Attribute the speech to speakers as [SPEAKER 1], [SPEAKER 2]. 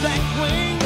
[SPEAKER 1] that wing.